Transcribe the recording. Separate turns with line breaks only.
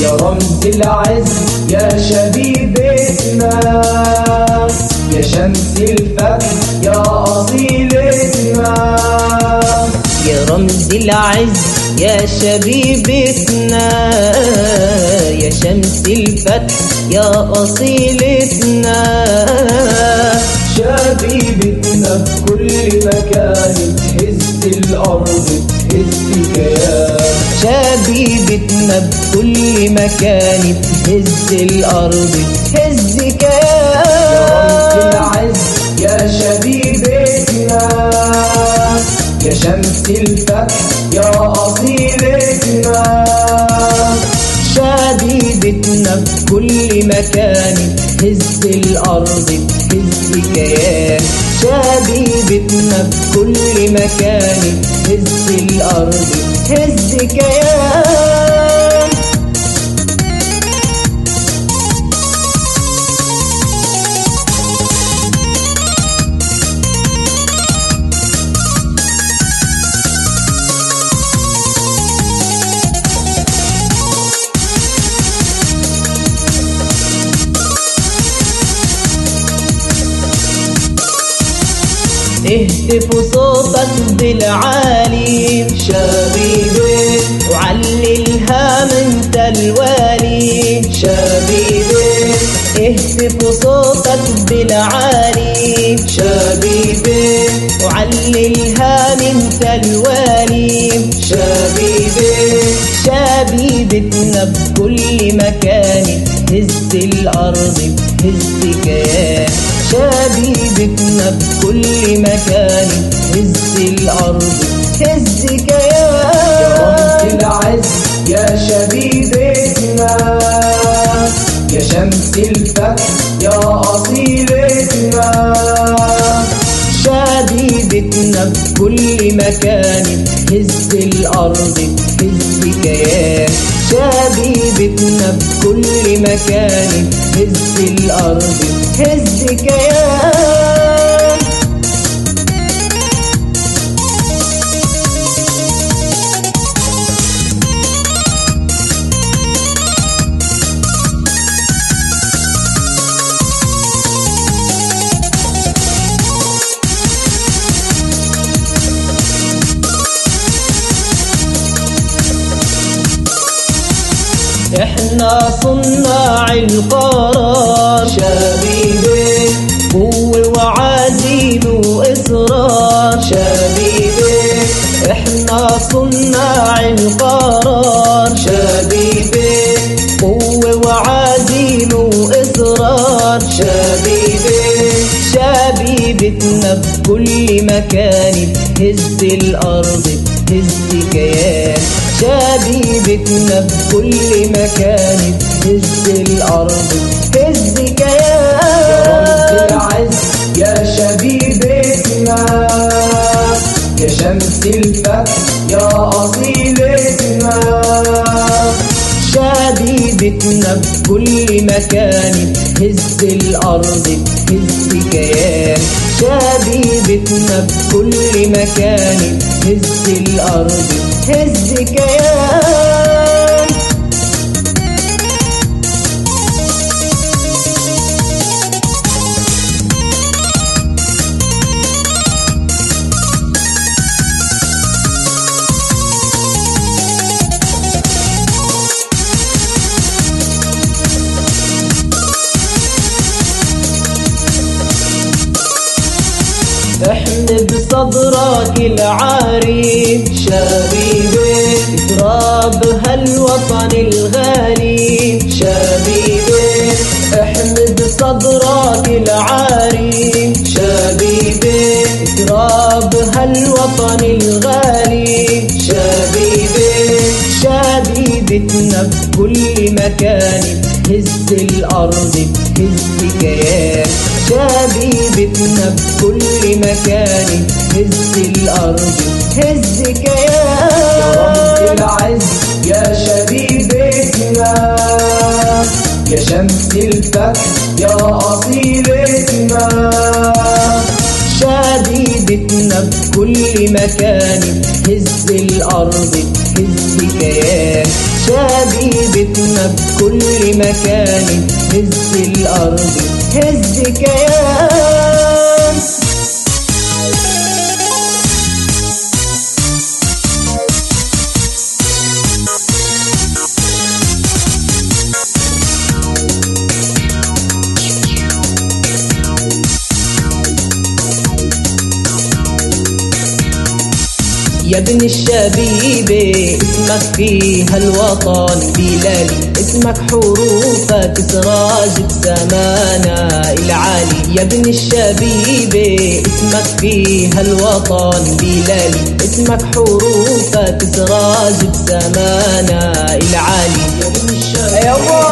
يا رمز العز يا شبيبتنا يا شمس الفتح يا أصيلتنا
يا رمز العز يا شبيبتنا يا شمس الفتح يا أصيلتنا
مكان تهز الأرض. تهز يا رمز العز يا شبيبتنا يا شمس الفتح يا أصيلتنا
شبيبتنا بكل مكان تهز الأرض. تهز كيان شبيبتنا بكل مكان تهز الأرض. تهز كيان اهتف صوتك بالعالي
شبيبي
وعللها من الوالي
شبيبي
اهتف صوتك بالعالي.
شبيبي
وعللها من الوالي
شبيبي
شبيبتنا بكل مكان. تهز الأرض تهز كيان شبيبتنا بكل مكان. تهز الأرض تهز
يا رمز العز يا شبيبتنا. يا شمس الفتح يا أصيلتنا.
شبيبتنا بكل مكان. تهز الأرض تهز كيان شبيبتنا بكل مكان. تهز الأرض. تهز كيان إحنا صناع القرار.
شبيبي
قوة وعزيم وإصرار
شبيبي
إحنا صناع القرار.
شبيبي
قوة وعزيم وإصرار
شبيبي
شبيبتنا بكل مكان تهز الأرض تهز كيان شبيبتنا بكل مكان. تهز الأرض تهز
يا رمز
كيان
العز. يا شبيبتنا يا شمس الفتح يا أصيلتنا
شبيبتنا بكل مكان. تهز الأرض تهز كيان شبيبتنا بكل مكان تهز الأرض تهز كيان بصدرك العاري
شبيبي
تراب هالوطن الغالي.
شبيبي
احمل بصدرك العاري
شبيبي
تراب هالوطن الغالي.
شبيبي
شبيبتنا بكل مكان. تهز الأرض تهز كيان شبيبتنا بكل مكان. تهز الأرض تهز
يا رمز العز يا شبيبتنا. يا شمس الفتح يا أصيلتنا
شبيبتنا بكل مكان. تهز الأرض تهز كيان شبيبتنا بكل مكان. هز الأرض. هز يا ابن الشبيبة اسمك فيها الوطن بلالي. اسمك حروفك سراج بسمانا العالي. يا ابن الشبيبة اسمك فيها الوطن بلالي. اسمك حروفك سراج بسمانا العالي. يا ابن الشبيبة.